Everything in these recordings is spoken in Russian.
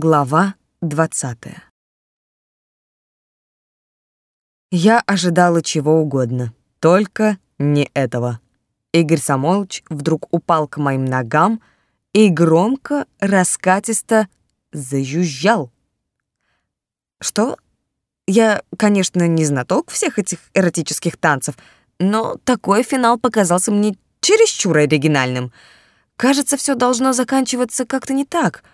Глава двадцатая. Я ожидала чего угодно, только не этого. Игорь Самойлович вдруг упал к моим ногам и громко, раскатисто зажужжал. Что? Я, конечно, не знаток всех этих эротических танцев, но такой финал показался мне чересчур оригинальным. Кажется, все должно заканчиваться как-то не так —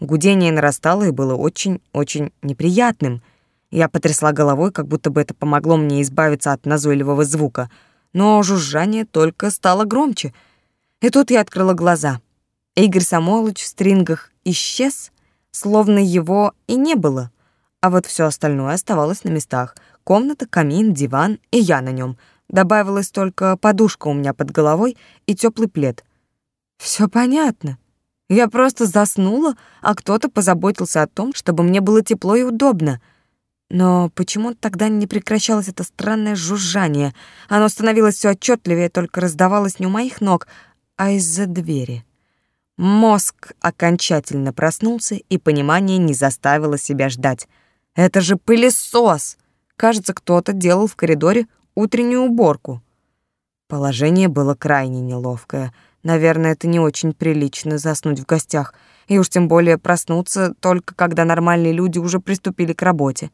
Гудение нарастало и было очень-очень неприятным. Я потрясла головой, как будто бы это помогло мне избавиться от назойливого звука, но жужжание только стало громче. И тут я открыла глаза. Игорь Самойлович в стрингах исчез, словно его и не было. А вот все остальное оставалось на местах. Комната, камин, диван и я на нем. Добавилась только подушка у меня под головой и теплый плед. Все понятно. Я просто заснула, а кто-то позаботился о том, чтобы мне было тепло и удобно. Но почему тогда не прекращалось это странное жужжание? Оно становилось все отчетливее, только раздавалось не у моих ног, а из-за двери. Мозг окончательно проснулся, и понимание не заставило себя ждать. Это же пылесос! Кажется, кто-то делал в коридоре утреннюю уборку. Положение было крайне неловкое — Наверное, это не очень прилично заснуть в гостях, и уж тем более проснуться только когда нормальные люди уже приступили к работе.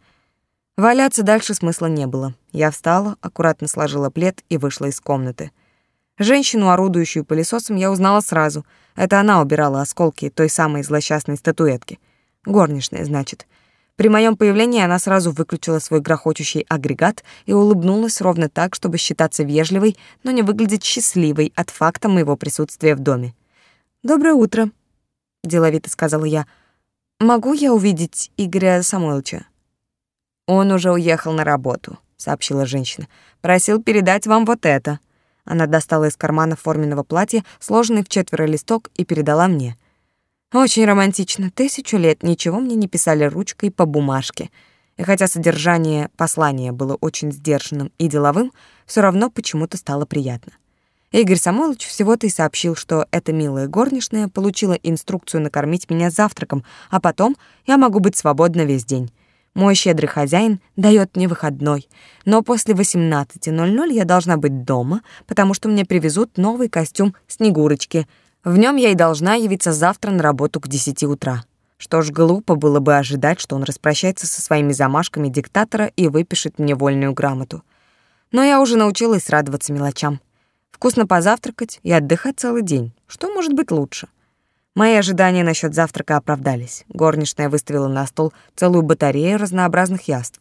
Валяться дальше смысла не было. Я встала, аккуратно сложила плед и вышла из комнаты. Женщину, орудующую пылесосом, я узнала сразу. Это она убирала осколки той самой злосчастной статуэтки. Горничная, значит. При моем появлении она сразу выключила свой грохочущий агрегат и улыбнулась ровно так, чтобы считаться вежливой, но не выглядеть счастливой от факта моего присутствия в доме. «Доброе утро», — деловито сказала я. «Могу я увидеть Игоря Самойловича?» «Он уже уехал на работу», — сообщила женщина. «Просил передать вам вот это». Она достала из кармана форменного платья сложенный в четверо листок и передала мне — очень романтично. Тысячу лет ничего мне не писали ручкой по бумажке. И хотя содержание послания было очень сдержанным и деловым, все равно почему-то стало приятно. Игорь Самойлович всего-то и сообщил, что эта милая горничная получила инструкцию накормить меня завтраком, а потом я могу быть свободна весь день. Мой щедрый хозяин дает мне выходной, но после 18.00 я должна быть дома, потому что мне привезут новый костюм Снегурочки — в нем я и должна явиться завтра на работу к десяти утра. Что ж, глупо было бы ожидать, что он распрощается со своими замашками диктатора и выпишет мне вольную грамоту. Но я уже научилась радоваться мелочам. Вкусно позавтракать и отдыхать целый день. Что может быть лучше? Мои ожидания насчет завтрака оправдались. Горничная выставила на стол целую батарею разнообразных яств.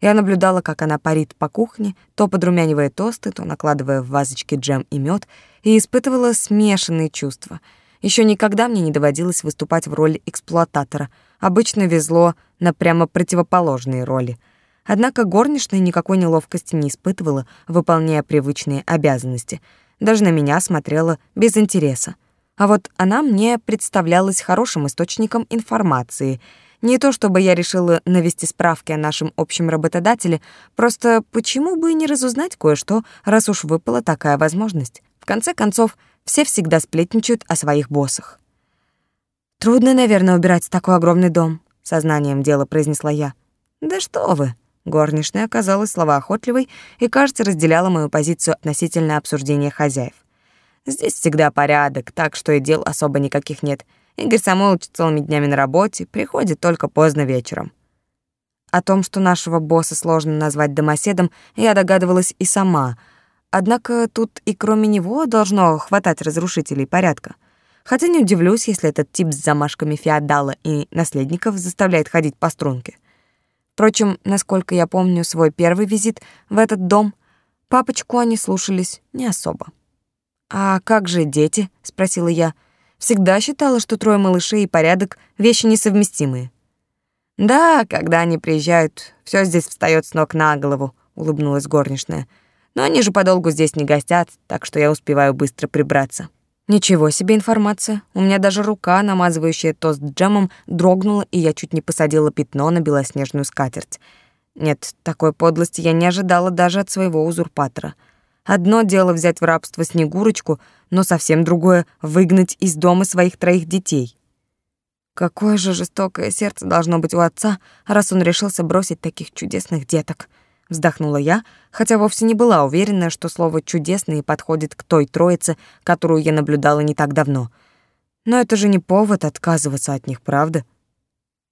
Я наблюдала, как она парит по кухне, то подрумянивая тосты, то накладывая в вазочки джем и мед, и испытывала смешанные чувства. Еще никогда мне не доводилось выступать в роли эксплуататора. Обычно везло на прямо противоположные роли. Однако горничная никакой неловкости не испытывала, выполняя привычные обязанности. Даже на меня смотрела без интереса. А вот она мне представлялась хорошим источником информации — не то чтобы я решила навести справки о нашем общем работодателе, просто почему бы не разузнать кое-что, раз уж выпала такая возможность. В конце концов, все всегда сплетничают о своих боссах. «Трудно, наверное, убирать такой огромный дом», — сознанием дела произнесла я. «Да что вы!» Горничная оказалась словоохотливой и, кажется, разделяла мою позицию относительно обсуждения хозяев. «Здесь всегда порядок, так что и дел особо никаких нет. Игорь Самойлович целыми днями на работе, приходит только поздно вечером. О том, что нашего босса сложно назвать домоседом, я догадывалась и сама. Однако тут и кроме него должно хватать разрушителей порядка. Хотя не удивлюсь, если этот тип с замашками феодала и наследников заставляет ходить по струнке. Впрочем, насколько я помню свой первый визит в этот дом, папочку они слушались не особо. «А как же дети?» — спросила я. Всегда считала, что трое малышей и порядок — вещи несовместимые. «Да, когда они приезжают, все здесь встает с ног на голову», — улыбнулась горничная. «Но они же подолгу здесь не гостят, так что я успеваю быстро прибраться». Ничего себе информация. У меня даже рука, намазывающая тост джемом, дрогнула, и я чуть не посадила пятно на белоснежную скатерть. Нет, такой подлости я не ожидала даже от своего узурпатора — Одно дело взять в рабство Снегурочку, но совсем другое — выгнать из дома своих троих детей. Какое же жестокое сердце должно быть у отца, раз он решился бросить таких чудесных деток. Вздохнула я, хотя вовсе не была уверена, что слово «чудесные» подходит к той троице, которую я наблюдала не так давно. Но это же не повод отказываться от них, правда?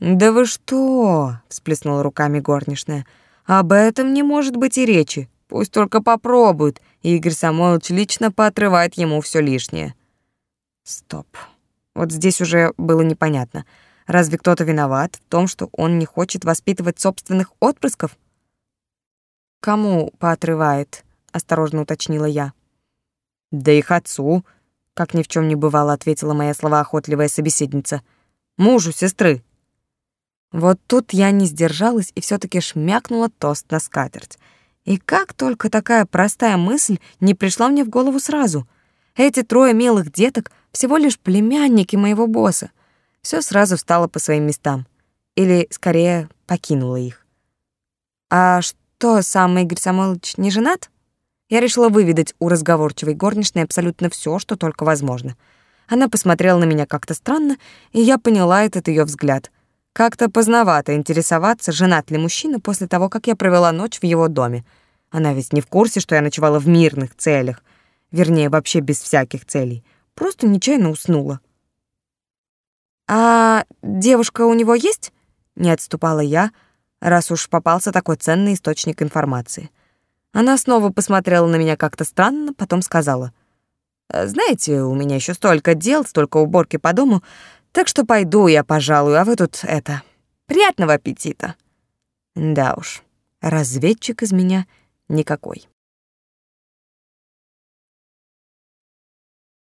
«Да вы что?» — всплеснула руками горничная. «Об этом не может быть и речи. Пусть только попробуют, и Игорь Самойлович лично поотрывает ему все лишнее». Стоп. Вот здесь уже было непонятно. Разве кто-то виноват в том, что он не хочет воспитывать собственных отпрысков? Кому поотрывает? осторожно уточнила я. Да их отцу, как ни в чем не бывало, ответила моя словоохотливая собеседница. Мужу сестры. Вот тут я не сдержалась и все таки шмякнула тост на скатерть. И как только такая простая мысль не пришла мне в голову сразу. Эти трое милых деток всего лишь племянники моего босса. Все сразу встало по своим местам. Или, скорее, покинуло их. А что, сам Игорь Самойлович не женат? Я решила выведать у разговорчивой горничной абсолютно все, что только возможно. Она посмотрела на меня как-то странно, и я поняла этот ее взгляд — как-то поздновато интересоваться, женат ли мужчина после того, как я провела ночь в его доме. Она ведь не в курсе, что я ночевала в мирных целях. Вернее, вообще без всяких целей. Просто нечаянно уснула. «А девушка у него есть?» Не отступала я, раз уж попался такой ценный источник информации. Она снова посмотрела на меня как-то странно, потом сказала. «Знаете, у меня еще столько дел, столько уборки по дому. Так что пойду я, пожалуй, а вы тут это... Приятного аппетита. Да уж, разведчик из меня никакой.